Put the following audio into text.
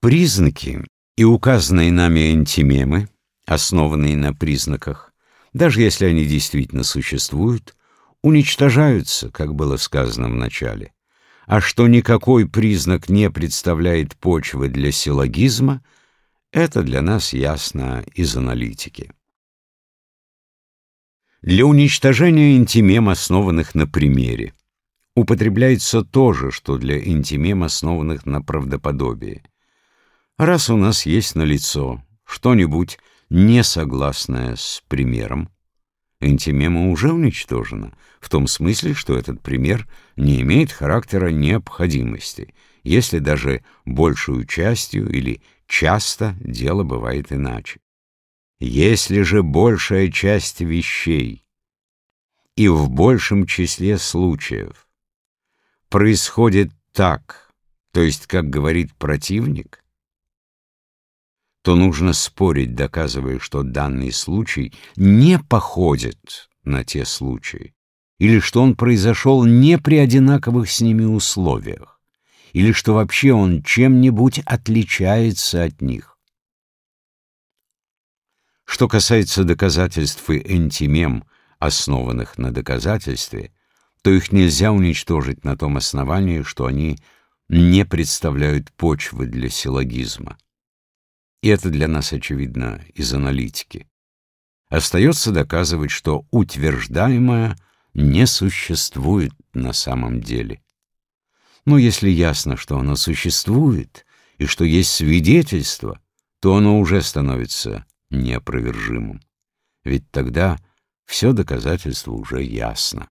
Признаки и указанные нами антимемы, основанные на признаках, даже если они действительно существуют, уничтожаются, как было сказано в начале. А что никакой признак не представляет почвы для силлогизма, это для нас ясно из аналитики. Для уничтожения антимем, основанных на примере, употребляется то же, что для антимем, основанных на правдоподобии. Раз у нас есть налицо что-нибудь несогласное с примером, антимема уже уничтожена, в том смысле, что этот пример не имеет характера необходимости, если даже большую частью или часто дело бывает иначе. Если же большая часть вещей и в большем числе случаев происходит так, то есть, как говорит противник, то нужно спорить, доказывая, что данный случай не походит на те случаи, или что он произошел не при одинаковых с ними условиях, или что вообще он чем-нибудь отличается от них. Что касается доказательств и антимем, основанных на доказательстве, то их нельзя уничтожить на том основании, что они не представляют почвы для силлогизма. И это для нас очевидно из аналитики. Остается доказывать, что утверждаемое не существует на самом деле. Но если ясно, что оно существует, и что есть свидетельство, то оно уже становится неопровержимым. Ведь тогда все доказательство уже ясно.